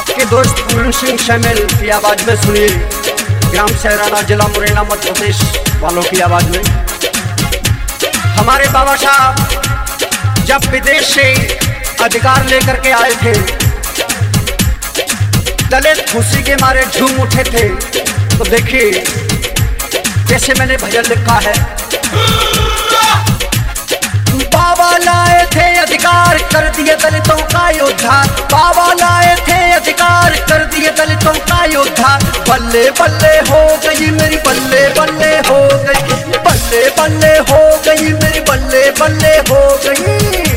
आपके दोस्त पूर्ण सिंह शैमिल की आवाज़ में सुनिए। ग्राम सहराना जिला मुरैना मध्य प्रदेश वालों की आवाज़ में। हमारे बाबा साहब जब विदेश से अधिकार लेकर के आए थे, दलित खुशी के मारे झूम उठे थे तो देखिए जैसे मैंने भजन लिखा है। बाबा लाए थे अधिकार कर दिए दलितों का योद्धार बल्ले बल्ले हो गई मेरी बल्ले बल्ले हो गई बल्ले बल्ले हो गई मेरी बल्ले बल्ले हो गई।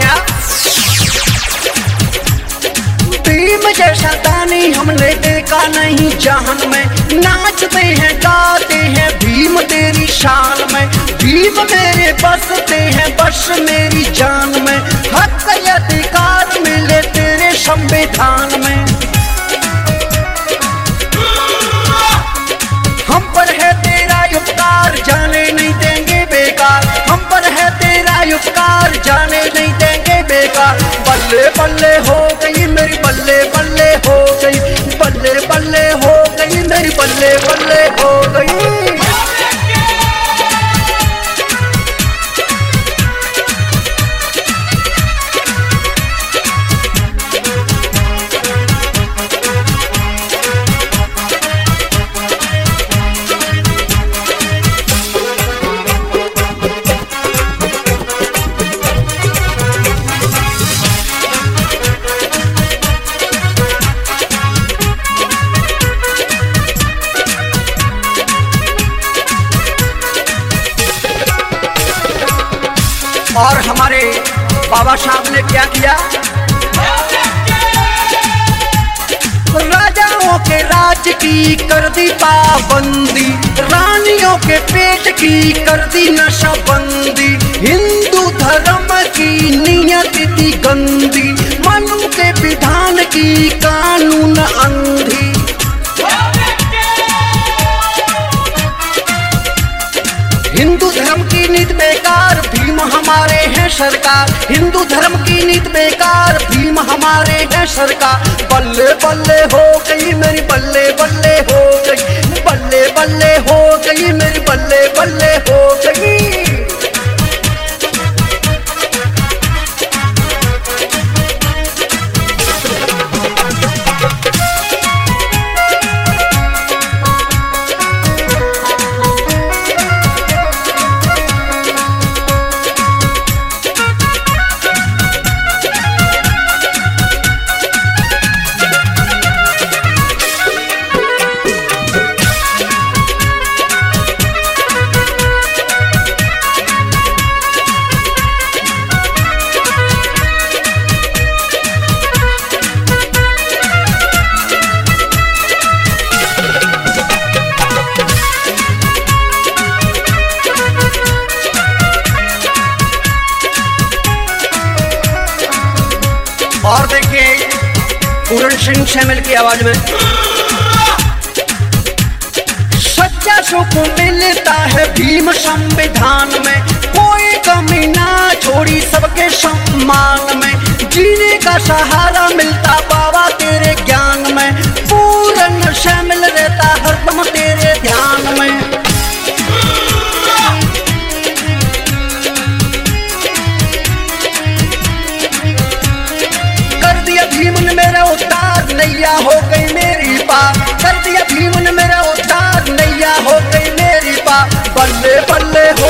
क्या? भीम जैसा दानी हमने देखा नहीं जहान में नाचते हैं, गाते हैं, भीम तेरी शान में, भीम मेरे बसते हैं, बस मेरी जान में, हक अधिकार मिले तेरे संविधान में। हम पर है तेरा उपकार, जाने नहीं देंगे बेकार। हम पर है तेरा उपकार, जाने बल्ले बल्ले हो गई मेरी बल्ले बल्ले हो और हमारे बाबा साहब ने क्या किया? राजाओं के राज की कर दी पाबंदी, रानियों के पेट की कर दी नशाबंदी, हिंदू धर्म की नियत थी गंदी, मनु के विधान की कानून अंधी हमारे हैं सरकार। हिंदू धर्म की नीत बेकार। भीम हमारे हैं सरकार। बल्ले बल्ले हो गई मेरी, बल्ले बल्ले हो गई। बल्ले बल्ले हो गई मेरी, बल्ले बल्ले हो गई। और देखिए, पूरण सिंह शैमिल की आवाज़ में। सच्चा सुख मिलता है भीम संविधान में। कोई कमी ना छोड़ी सबके सम्मान में। जीने का सहारा मिलता नैया हो गई मेरी पा कर दिया भीमन मेरा उद्धार नैया हो गई मेरी पा बल्ले बल्ले हो